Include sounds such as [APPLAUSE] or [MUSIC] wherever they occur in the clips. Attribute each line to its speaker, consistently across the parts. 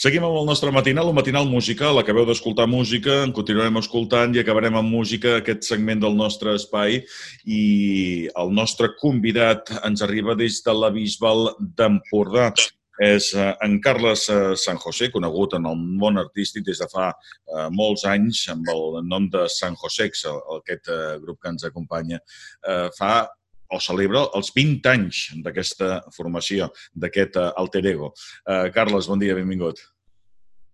Speaker 1: Seguim amb el nostre matinal, el matinal musical. Acabeu d'escoltar música, en continuarem escoltant i acabarem amb música aquest segment del nostre espai. I el nostre convidat ens arriba des de la Bisbal d'Empordà és eh, en Carles eh, San José, conegut en el món artístic des de fa eh, molts anys amb el nom de San Josex, aquest grup que ens acompanya. Fa o celebra els 20 anys d'aquesta formació, d'aquest alter ego. Carles, bon dia, benvingut.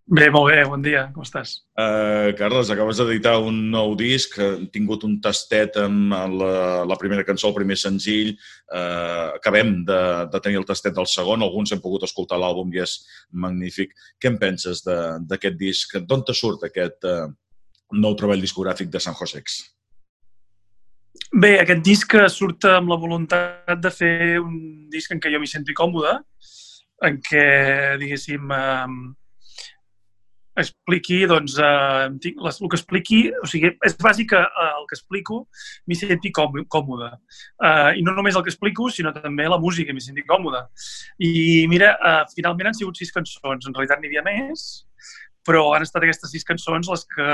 Speaker 2: Bé, molt bé, bon dia, com estàs?
Speaker 1: Uh, Carles, acabes d'editar un nou disc, hem tingut un tastet amb la, la primera cançó, el primer senzill, uh, acabem de, de tenir el tastet del segon, alguns hem pogut escoltar l'àlbum i és magnífic. Què en penses d'aquest disc? D'on te surt aquest uh, nou treball discogràfic de San Josex?
Speaker 2: Bé, aquest disc surt amb la voluntat de fer un disc en què jo m'hi senti còmode, en què, diguéssim, eh, expliqui, doncs, eh, tinc les, el que expliqui, o sigui, és bàsic que eh, el que explico m'hi senti còmode. Eh, I no només el que explico, sinó també la música m'hi senti còmode. I mira, eh, finalment han sigut sis cançons, en realitat n'hi havia més, però han estat aquestes sis cançons les que,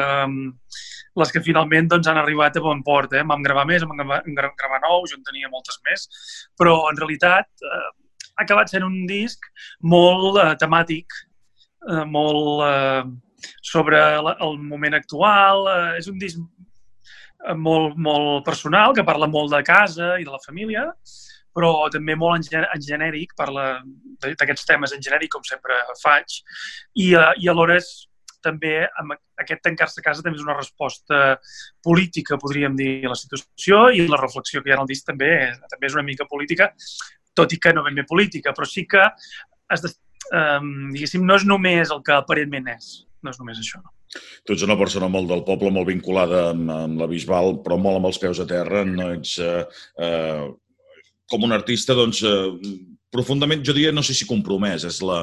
Speaker 2: les que finalment doncs, han arribat a bon port. Eh? Vam gravar més, vam gravar, gravar nou, jo en tenia moltes més, però en realitat eh, ha acabat sent un disc molt eh, temàtic, eh, molt eh, sobre el moment actual. Eh, és un disc eh, molt, molt personal, que parla molt de casa i de la família, però també molt en, en genèric, parla d'aquests temes en genèric, com sempre faig, i, eh, i alhora és també amb aquest tancar-se a casa també és una resposta política, podríem dir, a la situació i la reflexió que hi ha en el disc també, també és una mica política, tot i que no ben bé política, però sí que has de, um, diguéssim, no és només el que aparentment és. No és només això.
Speaker 1: Tu ets una persona molt del poble, molt vinculada amb, amb la Bisbal, però molt amb els peus a terra. No ets... Eh, eh, com un artista, doncs, eh, profundament, jo diria, no sé si compromès és la,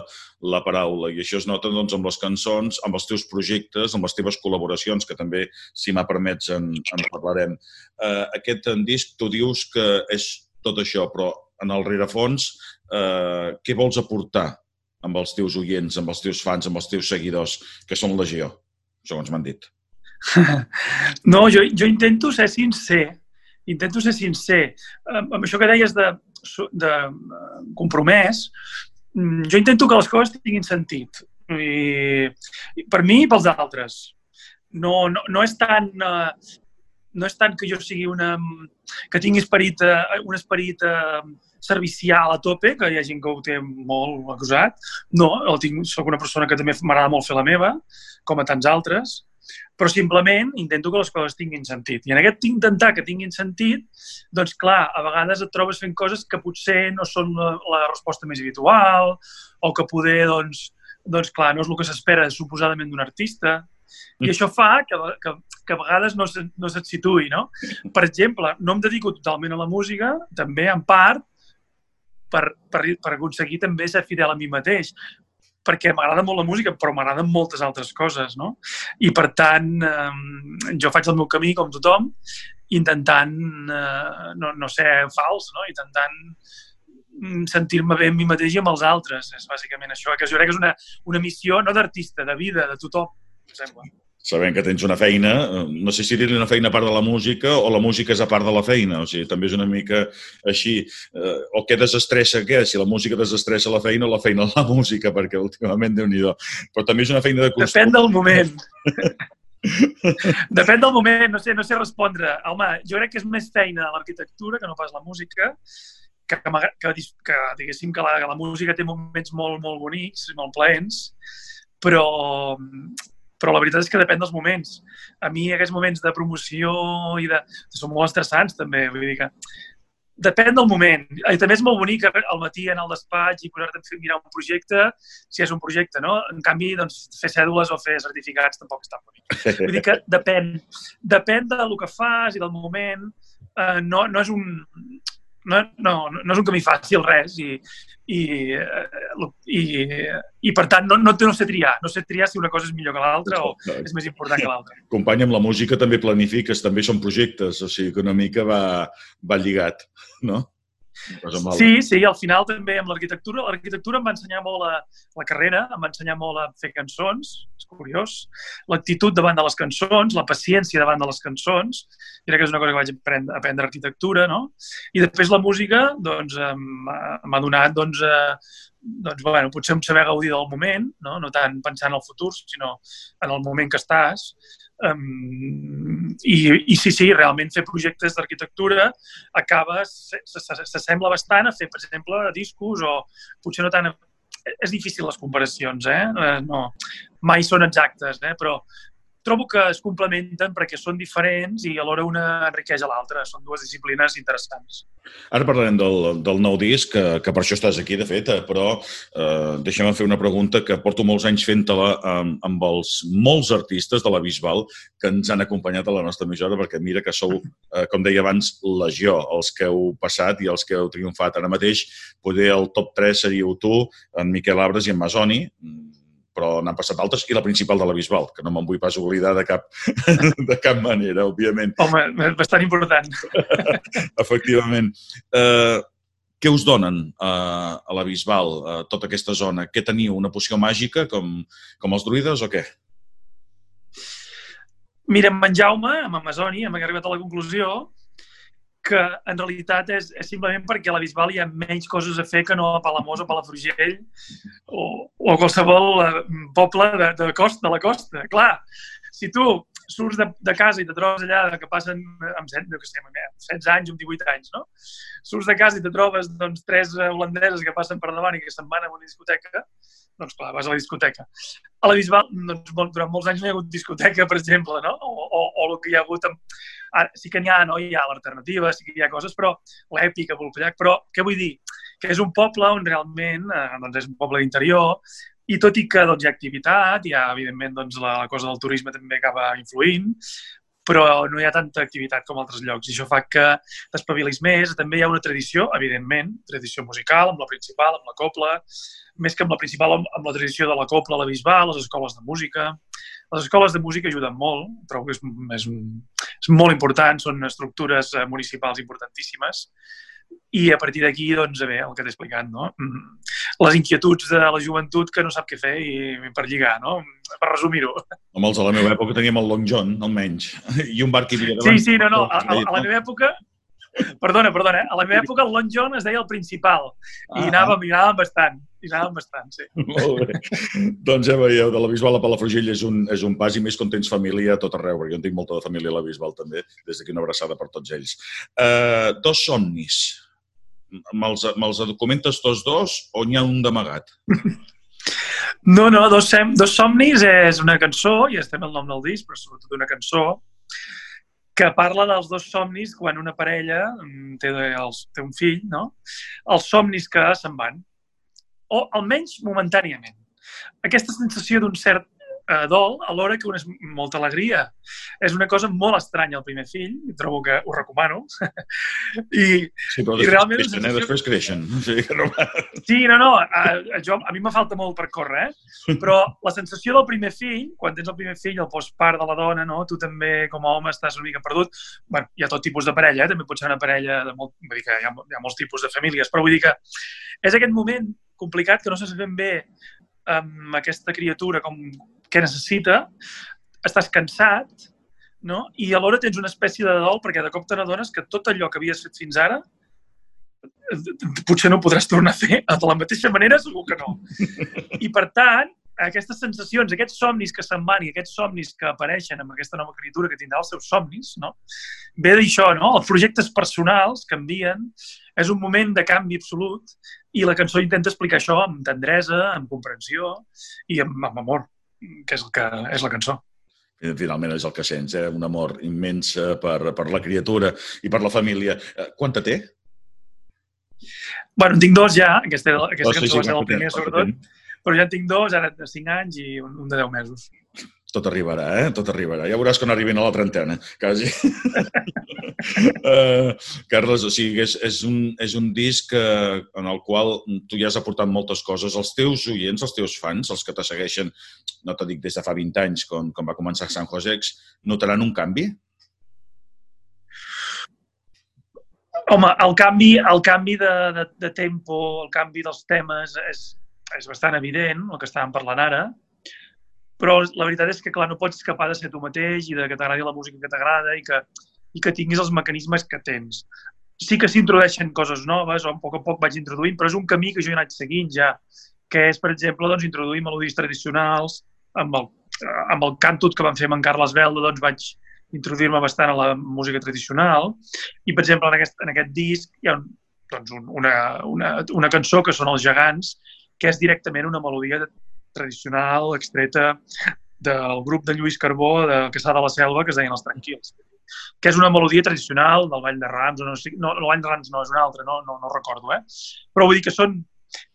Speaker 1: la paraula, i això es nota doncs, amb les cançons, amb els teus projectes, amb les teves col·laboracions, que també, si m'ha permets, en, en parlarem. Eh, aquest disc, tu dius que és tot això, però en el rerefons, eh, què vols aportar amb els teus oients, amb els teus fans, amb els teus seguidors, que són legió, segons m'han dit? [LAUGHS]
Speaker 2: No, jo, jo intento ser sincer. Intento ser sincer. Amb això que deies de, de compromès, mm, jo intento que les coses tinguin sentit. I, per mi i pels altres. No, no, no és tant uh, no és tant que jo sigui una... que tingui esperit, uh, un esperit uh, servicial a tope, que hi ha gent que ho té molt acusat. No, el tinc, soc una persona que també m'agrada molt fer la meva, com a tants altres, però simplement intento que les coses tinguin sentit. I en aquest intentar que tinguin sentit, doncs clar, a vegades et trobes fent coses que potser no són la, la resposta més habitual o que poder, doncs, doncs clar, no és el que s'espera suposadament d'un artista. I això fa que, que, que a vegades no, no se't situï, no? Per exemple, no em dedico totalment a la música, també en part, per, per, per aconseguir també ser fidel a mi mateix perquè m'agrada molt la música, però m'agraden moltes altres coses, no? I per tant, eh, jo faig el meu camí com tothom, intentant eh, no, no ser fals, no? Intentant mm, sentir-me bé amb mi mateix i amb els altres. És bàsicament això, que jo crec que és una, una missió no d'artista, de vida, de tothom, em sembla
Speaker 1: sabent que tens una feina, eh, no sé si dir una feina a part de la música o la música és a part de la feina, o sigui, també és una mica així, eh, o què desestressa què? Si la música desestressa la feina o la feina la música, perquè últimament déu nhi Però també és una feina de costum.
Speaker 2: Depèn del moment. [LAUGHS] Depèn del moment, no sé, no sé respondre. Home, jo crec que és més feina l'arquitectura que no pas la música, que, que, que diguéssim que la, que la música té moments molt, molt bonics, molt plens, però però la veritat és que depèn dels moments. A mi aquests moments de promoció i de... són molt estressants també, vull dir que depèn del moment. I també és molt bonic al matí anar al despatx i posar-te a mirar un projecte, si és un projecte, no? En canvi, doncs, fer cèdules o fer certificats tampoc és tan bonic. Vull dir que depèn, depèn del que fas i del moment. Uh, no, no és un no, no, no és un camí fàcil res i, i, eh, i, i per tant no, no, no sé triar, no sé triar si una cosa és millor que l'altra o és més important que l'altra. [LAUGHS]
Speaker 1: Company, amb la música també planifiques, també són projectes, o sigui que una mica va, va lligat, no?
Speaker 2: Sí, sí, al final també amb l'arquitectura. L'arquitectura em va ensenyar molt a la carrera, em va ensenyar molt a fer cançons, és curiós, l'actitud davant de les cançons, la paciència davant de les cançons, crec que és una cosa que vaig aprendre, aprendre arquitectura, no? I després la música, doncs, m'ha donat, doncs, eh, doncs, bueno, potser un saber gaudir del moment, no? no tant pensar en el futur, sinó en el moment que estàs, Um, i, I sí, sí, realment fer projectes d'arquitectura acaba, s'assembla bastant a fer, per exemple, discos o potser no tant... És difícil les comparacions, eh? eh no, mai són exactes, eh? però trobo que es complementen perquè són diferents i alhora una enriqueix a l'altra. Són dues disciplines interessants.
Speaker 1: Ara parlarem del, del nou disc, que, que per això estàs aquí, de fet, eh, però eh, deixa'm fer una pregunta que porto molts anys fent-te-la amb, amb els molts artistes de la Bisbal que ens han acompanyat a la nostra emissora, perquè mira que sou, eh, com deia abans, legió, els que heu passat i els que heu triomfat. Ara mateix, poder el top 3 seríeu tu, en Miquel Abres i en Masoni, però n'han passat altres, i la principal de la Bisbal, que no me'n vull pas oblidar de cap, [LAUGHS] de cap manera, òbviament.
Speaker 2: Home, bastant important. [LAUGHS]
Speaker 1: Efectivament. Uh, què us donen uh, a la Bisbal, uh, tota aquesta zona? Què teniu, una poció màgica com, com els druides o què?
Speaker 2: Mira, en Jaume, amb Amazoni, hem arribat a la conclusió que en realitat és, és simplement perquè a la Bisbal hi ha menys coses a fer que no a Palamós o Palafrugell o, o a qualsevol eh, poble de, de, costa, de la costa. Clar, si tu surts de, de casa i te trobes allà que passen amb 7, no, sé, 16 anys, amb 18 anys, no? Surts de casa i te trobes doncs, tres holandeses que passen per davant i que se'n van a una discoteca, doncs clar, vas a la discoteca. A la Bisbal, doncs, durant molts anys no hi ha hagut discoteca, per exemple, no? O, o, o el que hi ha hagut amb, Ara, sí que n'hi ha, no? hi ha l'alternativa, sí que hi ha coses, però l'èpica, Volpellac, però què vull dir? Que és un poble on realment eh, doncs és un poble d'interior i tot i que doncs, hi ha activitat, hi ha, evidentment, doncs, la, la cosa del turisme també acaba influint, però no hi ha tanta activitat com altres llocs i això fa que t'espavilis més. També hi ha una tradició, evidentment, tradició musical, amb la principal, amb la copla, més que amb la principal, amb la tradició de la copla, la bisbal, les escoles de música. Les escoles de música ajuden molt, trobo que és, és, és molt important, són estructures eh, municipals importantíssimes i a partir d'aquí, doncs, bé, el que t'he explicat, no? Mm, les inquietuds de la joventut que no sap què fer i per lligar, no? Per resumir-ho.
Speaker 1: Els de la meva època teníem el Long John, almenys, i un bar que hi havia
Speaker 2: davant. Sí, sí, no, no, a, a, a la meva època Perdona, perdona. A la meva època el Long John es deia el principal i ah. anàvem, i anàvem bastant. I anàvem bastant, sí.
Speaker 1: Molt bé. doncs ja veieu, de la Bisbal a Palafrugell és un, és un pas i més quan tens família a tot arreu, perquè jo en tinc molta de família a la Bisbal també, des d'aquí una abraçada per tots ells. Uh, dos somnis. Me'ls me documentes tots dos o n'hi ha un d'amagat?
Speaker 2: No, no, dos, sem dos somnis és una cançó, i estem el nom del disc, però sobretot una cançó, que parla dels dos somnis quan una parella mm, té, els, té un fill, no? Els somnis que se'n van, o almenys momentàniament. Aquesta sensació d'un cert eh, dol, alhora que una és molta alegria. És una cosa molt estranya el primer fill, i trobo que ho recomano. [LAUGHS]
Speaker 1: I, sí, però i realment... Creixen, eh? Després creixen. [LAUGHS] Sí, no...
Speaker 2: sí, no, no. A, a, jo, a mi me falta molt per córrer, eh? però la sensació del primer fill, quan tens el primer fill, el postpart de la dona, no? tu també com a home estàs una mica perdut. bueno, hi ha tot tipus de parella, eh? també pot ser una parella de molt... Vull dir que hi ha, hi ha molts tipus de famílies, però vull dir que és aquest moment complicat que no se sap ben bé amb aquesta criatura com què necessita, estàs cansat, no? i alhora tens una espècie de dol perquè de cop te n'adones que tot allò que havies fet fins ara potser no ho podràs tornar a fer [LAUGHS] de la mateixa manera, segur que no. I per tant, aquestes sensacions, aquests somnis que se'n van i aquests somnis que apareixen amb aquesta nova criatura que tindrà els seus somnis, no? ve d'això, no? Els projectes personals canvien, és un moment de canvi absolut i la cançó intenta explicar això amb tendresa, amb comprensió i amb, amb amor que és, el que és la cançó.
Speaker 1: Finalment és el que sents, eh? un amor immens per, per la criatura i per la família. Eh, quanta té?
Speaker 2: Bueno, en tinc dos ja, aquesta, aquesta oh, cançó sí, va ser el primer, sobretot, però ja en tinc dos, ara de 5 anys i un, un de 10 mesos.
Speaker 1: Tot arribarà, eh? Tot arribarà. Ja veuràs quan arribin a la trentena, quasi. uh, [LAUGHS] Carles, o sigui, és, és, un, és un disc uh, en el qual tu ja has aportat moltes coses. Els teus oients, els teus fans, els que te segueixen, no te dic des de fa 20 anys, com, com va començar San Josex, notaran un canvi?
Speaker 2: Home, el canvi, el canvi de, de, de tempo, el canvi dels temes és, és bastant evident, el que estàvem parlant ara, però la veritat és que, clar, no pots escapar de ser tu mateix i de que t'agradi la música que t'agrada i, que, i que tinguis els mecanismes que tens. Sí que s'introdueixen coses noves, o a poc a poc vaig introduint, però és un camí que jo he anat seguint ja, que és, per exemple, doncs, introduir melodies tradicionals amb el, amb el cantut que vam fer amb en Carles Belda, doncs vaig introduir-me bastant a la música tradicional i, per exemple, en aquest, en aquest disc hi ha un, doncs, un, una, una, una cançó que són els gegants, que és directament una melodia tradicional extreta del grup de Lluís Carbó de Caçà de la Selva, que es deien Els Tranquils que és una melodia tradicional del Ball de Rams, o no, no, el Ball de Rams no és una altra, no, no, no recordo, eh? però vull dir que són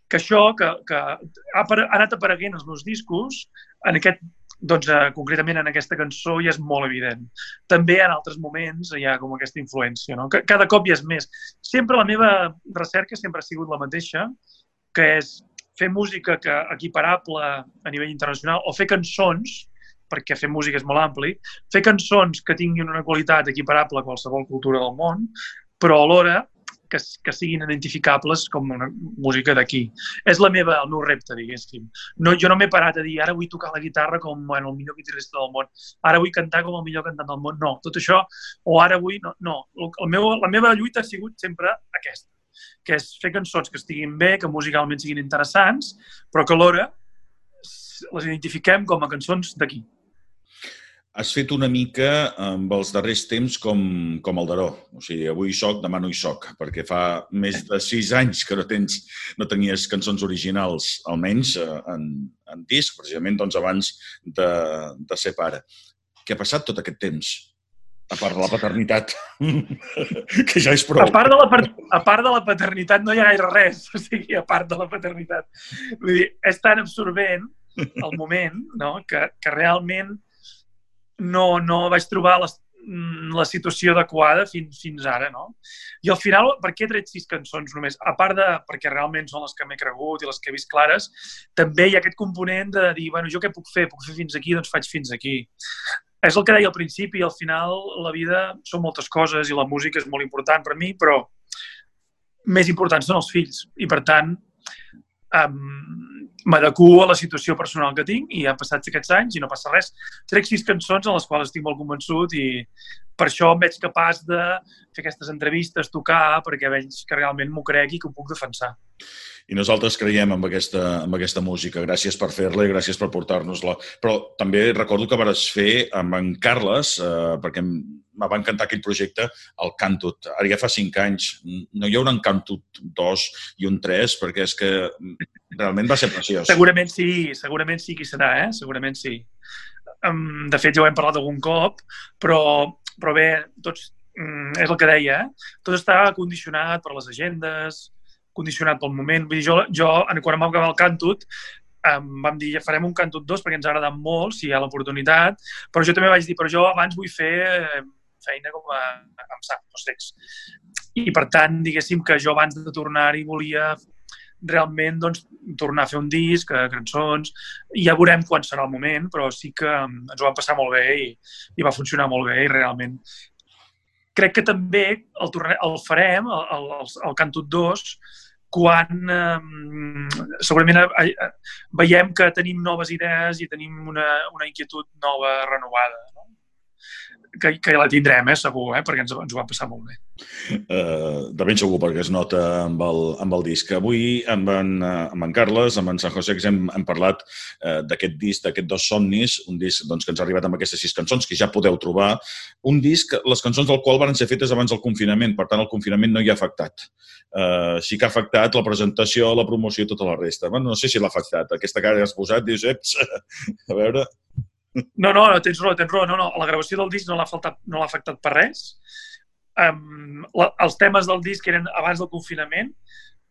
Speaker 2: que això que, que ha, ha anat apareguent als meus discos, en aquest, doncs, eh, concretament en aquesta cançó ja és molt evident. També en altres moments hi ha com aquesta influència, no? Cada cop hi és més. Sempre la meva recerca sempre ha sigut la mateixa, que és fer música que equiparable a nivell internacional o fer cançons, perquè fer música és molt ampli, fer cançons que tinguin una qualitat equiparable a qualsevol cultura del món, però alhora que, que siguin identificables com una música d'aquí. És la meva, el meu repte, diguéssim. No, jo no m'he parat a dir ara vull tocar la guitarra com bueno, el millor guitarrista del món, ara vull cantar com el millor cantant del món. No, tot això, o ara vull... No, no. El meu, la meva lluita ha sigut sempre aquesta, que és fer cançons que estiguin bé, que musicalment siguin interessants, però que alhora les identifiquem com a cançons d'aquí
Speaker 1: has fet una mica amb els darrers temps com, com el Daró. O sigui, avui soc, demà no hi soc, perquè fa més de sis anys que no, tens, no tenies cançons originals, almenys eh, en, en disc, precisament doncs, abans de, de ser pare. Què ha passat tot aquest temps? A part de la paternitat, [LAUGHS] que ja és prou.
Speaker 2: A part, de la, a part de la paternitat no hi ha gaire res, [LAUGHS] o sigui, a part de la paternitat. Vull dir, és tan absorbent el [LAUGHS] moment no? que, que realment no, no vaig trobar la, mm, la situació adequada fins, fins ara, no? I al final, per què he tret sis cançons només? A part de, perquè realment són les que m'he cregut i les que he vist clares, també hi ha aquest component de dir, bueno, jo què puc fer? Puc fer fins aquí? Doncs faig fins aquí. És el que deia al principi, al final la vida són moltes coses i la música és molt important per mi, però més importants són els fills. I per tant, um, m'adequo a la situació personal que tinc i han passat aquests anys i no passa res. Trec sis cançons en les quals estic molt convençut i per això em veig capaç de fer aquestes entrevistes, tocar, perquè veig que realment m'ho crec i que ho puc defensar.
Speaker 1: I nosaltres creiem en aquesta, en aquesta música. Gràcies per fer-la i gràcies per portar-nos-la. Però també recordo que vares fer amb en Carles, eh, perquè me va encantar aquell projecte, el Cantut. Ara ja fa cinc anys. No hi haurà un Cantut 2 i un 3, perquè és que realment va ser preciós.
Speaker 2: Segurament sí, segurament sí que serà, eh? Segurament sí. De fet, ja ho hem parlat algun cop, però, però bé, tots, mm, és el que deia, eh? tot està condicionat per les agendes, condicionat pel moment. Vull dir, jo, jo quan vam acabar el Cantut, um, vam dir, ja farem un Cantut 2 perquè ens agrada molt, si hi ha l'oportunitat, però jo també vaig dir, però jo abans vull fer feina com a, amb saps, secs. I per tant, diguéssim que jo abans de tornar-hi volia realment doncs, tornar a fer un disc, eh, cançons, i ja veurem quan serà el moment, però sí que ens ho vam passar molt bé i, i va funcionar molt bé i realment crec que també el, tornar, el farem, el, el, el, Cantut 2, quan eh, segurament eh, veiem que tenim noves idees i tenim una, una inquietud nova, renovada. Que, que la tindrem, eh, segur, eh, perquè ens, ens ho va passar molt bé.
Speaker 1: Uh, de ben segur, perquè es nota amb el, amb el disc. Avui, amb en, amb en Carles, amb en San José, hem, hem parlat uh, d'aquest disc, d'aquest Dos Somnis, un disc doncs, que ens ha arribat amb aquestes sis cançons, que ja podeu trobar. Un disc, les cançons del qual van ser fetes abans del confinament, per tant, el confinament no hi ha afectat. Uh, sí que ha afectat la presentació, la promoció i tota la resta. Bueno, no sé si l'ha afectat. Aquesta cara que has posat, dius, eps, [LAUGHS] a veure...
Speaker 2: No, no, no, tens raó, tens raó. No, no, la gravació del disc no l'ha no l'ha afectat per res. Um, la, els temes del disc eren abans del confinament.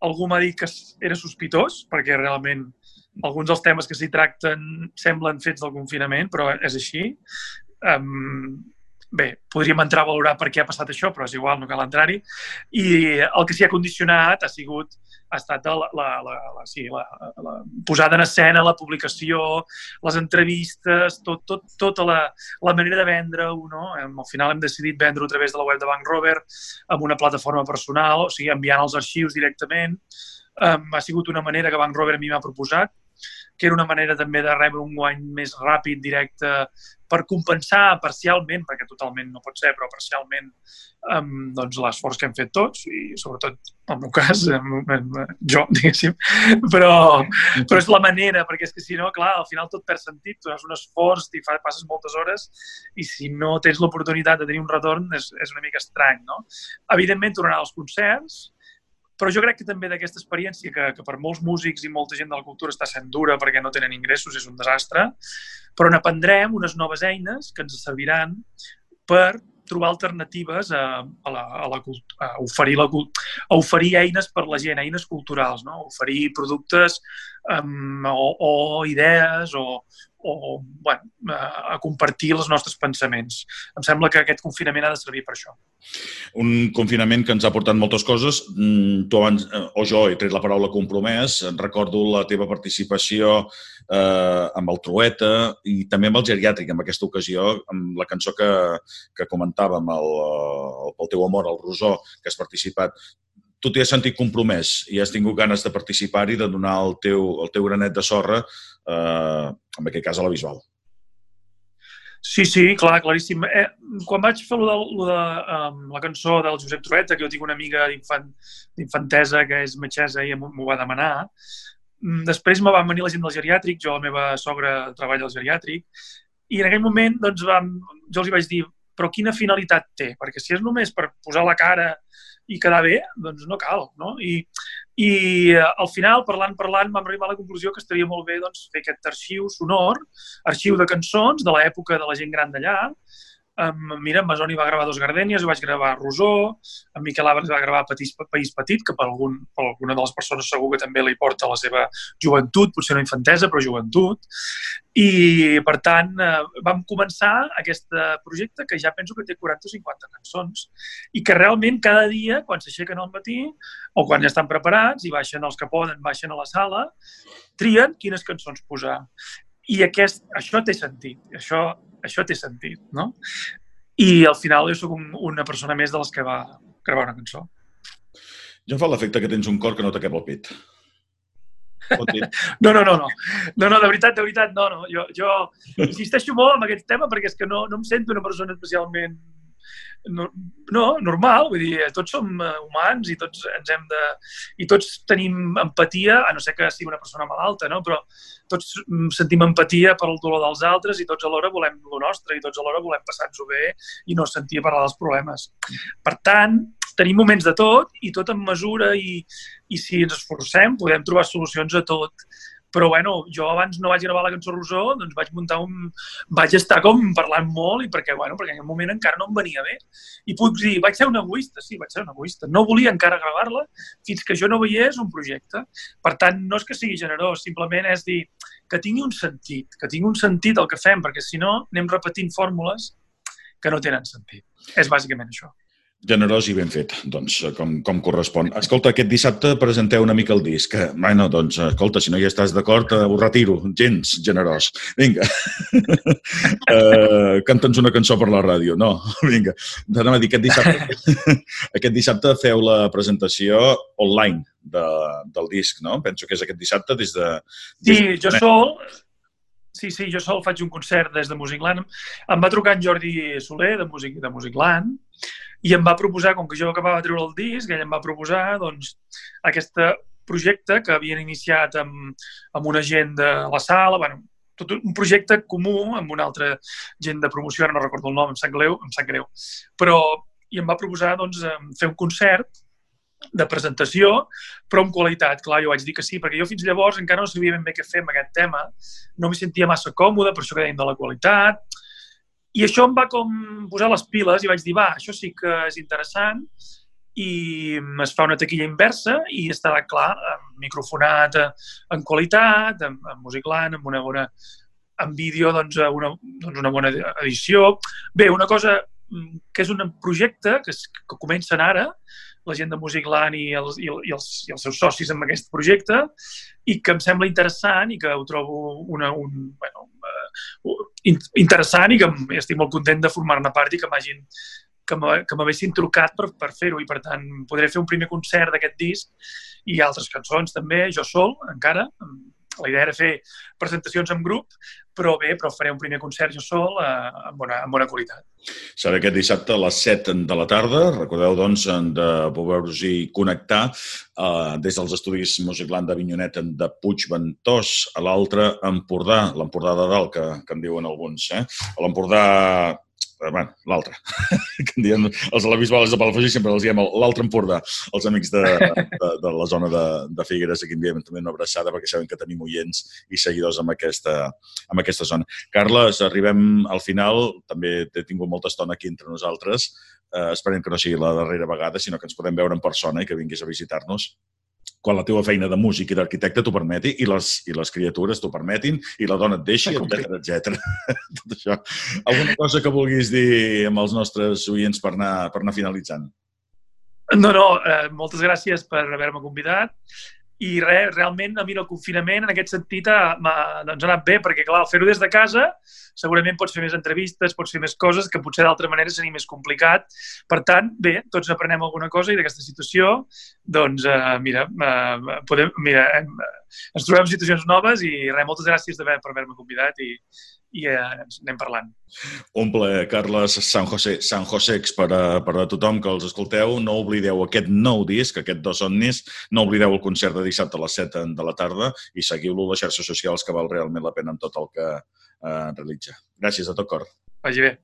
Speaker 2: Algú m'ha dit que era sospitós, perquè realment alguns dels temes que s'hi tracten semblen fets del confinament, però és així. Um, bé, podríem entrar a valorar per què ha passat això, però és igual, no cal entrar-hi. I el que s'hi ha condicionat ha sigut ha estat la, la, la, la, sí, la, la posada en escena, la publicació, les entrevistes, tot, tot, tota la, la manera de vendre-ho. No? Al final hem decidit vendre-ho a través de la web de Bank Robert amb una plataforma personal, o sigui, enviant els arxius directament. Um, ha sigut una manera que Bank Robert a mi m'ha proposat que era una manera també de rebre un guany més ràpid, directe, per compensar parcialment, perquè totalment no pot ser, però parcialment um, doncs l'esforç que hem fet tots, i sobretot en el meu cas, jo, [LAUGHS] diguéssim, però, però és la manera, perquè és que si no, clar, al final tot perd sentit, tu fas un esforç, i fa, passes moltes hores, i si no tens l'oportunitat de tenir un retorn és, és una mica estrany, no? Evidentment, tornarà als concerts, però jo crec que també d'aquesta experiència, que, que per molts músics i molta gent de la cultura està sent dura perquè no tenen ingressos, és un desastre, però n'aprendrem unes noves eines que ens serviran per trobar alternatives a, a, la, a, la, a, oferir la, a oferir eines per la gent, eines culturals, no? oferir productes um, o, o idees o, o bueno, a compartir els nostres pensaments. Em sembla que aquest confinament ha de servir per això.
Speaker 1: Un confinament que ens ha portat moltes coses. Mm, tu abans, eh, o jo, he tret la paraula compromès. Recordo la teva participació eh, amb el Trueta i també amb el geriàtric, en aquesta ocasió, amb la cançó que, que comentàvem, el, el, pel teu amor, el Rosó, que has participat tu t'hi has sentit compromès i has tingut ganes de participar i de donar el teu, el teu granet de sorra, eh, en aquest cas a la Bisbal.
Speaker 2: Sí, sí, clar, claríssim. Eh, quan vaig fer lo de, lo de um, la cançó del Josep Trueta, que jo tinc una amiga d'infantesa que és metgessa i m'ho va demanar, mm, després me van venir la gent del geriàtric, jo la meva sogra treballa al geriàtric, i en aquell moment doncs, vam, jo els hi vaig dir però quina finalitat té? Perquè si és només per posar la cara i quedar bé, doncs no cal, no? I, i eh, al final, parlant, parlant, vam arribar a la conclusió que estaria molt bé doncs, fer aquest arxiu sonor, arxiu de cançons de l'època de la gent gran d'allà, Um, mira, en Masoni va gravar Dos Gardènies, vaig gravar Rosó, en Miquel Abres va gravar País, País Petit, que per, algun, per alguna de les persones segur que també li porta la seva joventut, potser no infantesa, però joventut. I, per tant, eh, vam començar aquest projecte que ja penso que té 40 o 50 cançons i que realment cada dia, quan s'aixequen al matí o quan ja estan preparats i baixen els que poden, baixen a la sala, trien quines cançons posar. I aquest, això té sentit. Això això té sentit, no? I al final jo sóc un, una persona més de les que va gravar una cançó.
Speaker 1: Jo em fa l'efecte que tens un cor que no t'acaba el pit. [LAUGHS]
Speaker 2: No, no, no, no. No, no, de veritat, de veritat, no, no. Jo, jo insisteixo molt en aquest tema perquè és que no, no em sento una persona especialment no, no, normal, vull dir, tots som eh, humans i tots ens hem de... i tots tenim empatia, a no ser que sigui una persona malalta, no? però tots sentim empatia per el dolor dels altres i tots alhora volem el nostre i tots alhora volem passar-nos-ho bé i no sentir parlar dels problemes. Per tant, tenim moments de tot i tot en mesura i, i si ens esforcem podem trobar solucions a tot però bueno, jo abans no vaig gravar la cançó Rosó, doncs vaig muntar un... vaig estar com parlant molt i perquè, bueno, perquè en aquell moment encara no em venia bé. I puc dir, vaig ser un egoista, sí, vaig ser un egoista. No volia encara gravar-la fins que jo no veiés un projecte. Per tant, no és que sigui generós, simplement és dir que tingui un sentit, que tingui un sentit el que fem, perquè si no anem repetint fórmules que no tenen sentit. És bàsicament això.
Speaker 1: Generós i ben fet, doncs, com, com correspon. Escolta, aquest dissabte presenteu una mica el disc. Bueno, doncs, escolta, si no hi estàs d'acord, eh, ho retiro. Gens generós. Vinga. uh, [LAUGHS] Canta'ns una cançó per la ràdio. No, [LAUGHS] vinga. Anem a dir, aquest dissabte, [LAUGHS] aquest dissabte feu la presentació online de, del disc, no? Penso que és aquest dissabte des de...
Speaker 2: Des sí, jo sol, Sí, sí, jo sol faig un concert des de Musicland. Em va trucar en Jordi Soler, de, Music, de Musicland, i em va proposar, com que jo acabava de treure el disc, ell em va proposar doncs, aquest projecte que havien iniciat amb, amb una gent de la sala, bueno, tot un projecte comú amb una altra gent de promoció, ara no recordo el nom, em sap greu, em sap greu. Però i em va proposar doncs, fer un concert de presentació, però amb qualitat. Clar, jo vaig dir que sí, perquè jo fins llavors encara no sabia ben bé què fer amb aquest tema. No m'hi sentia massa còmode, per això que dèiem de la qualitat. I això em va com posar les piles i vaig dir, va, això sí que és interessant i es fa una taquilla inversa i estarà clar, microfonat en qualitat, amb, amb musiclant, amb una bona en vídeo, doncs, una, doncs una bona edició. Bé, una cosa mm, que és un projecte que, es, que comencen ara, la gent de Musicland i els, i, els, i els seus socis amb aquest projecte, i que em sembla interessant i que ho trobo una, un, bueno, interessant i que estic molt content de formar-ne part i que m'hagin que m'haguessin trucat per, per fer-ho. I per tant podré fer un primer concert d'aquest disc i altres cançons també, jo sol encara, la idea era fer presentacions en grup, però bé, però faré un primer concert jo sol eh, amb, bona, amb bona qualitat.
Speaker 1: Serà aquest dissabte a les 7 de la tarda. Recordeu, doncs, de poder-vos-hi connectar eh, des dels estudis Musicland d'Avinyonet de Puigventós a l'altre Empordà, l'Empordà de dalt, que, que en diuen alguns. Eh? L'Empordà eh, bueno, l'altre, [LAUGHS] diem, els de la Bisbal de Palafrugell sempre els diem l'altre Empordà, els amics de, de, de la zona de, de Figueres, aquí en diem també una abraçada perquè saben que tenim oients i seguidors amb aquesta, amb aquesta zona. Carles, arribem al final, també t'he tingut molta estona aquí entre nosaltres, eh, esperem que no sigui la darrera vegada, sinó que ens podem veure en persona i que vinguis a visitar-nos quan la teva feina de músic i d'arquitecte t'ho permeti i les, i les criatures t'ho permetin i la dona et deixi, etc etc. [LAUGHS] Tot això. Alguna cosa que vulguis dir amb els nostres oients per anar, per anar finalitzant?
Speaker 2: No, no, eh, moltes gràcies per haver-me convidat i res, realment a mi el confinament en aquest sentit m'ha doncs, anat bé perquè clar, fer-ho des de casa segurament pots fer més entrevistes, pots fer més coses que potser d'altra manera seria més complicat. Per tant, bé, tots aprenem alguna cosa i d'aquesta situació, doncs, eh, mira, eh, podem, mira eh, ens trobem situacions noves i res, moltes gràcies per haver-me convidat i, i eh, ens anem parlant.
Speaker 1: Un plaer, Carles San José, San Josex per a, per a tothom que els escolteu. No oblideu aquest nou disc, aquest Dos Somnis. No oblideu el concert de dissabte a les 7 de la tarda i seguiu-lo a les xarxes socials que val realment la pena en tot el que eh, realitza. Gràcies a tot cor.
Speaker 2: Vagi bé.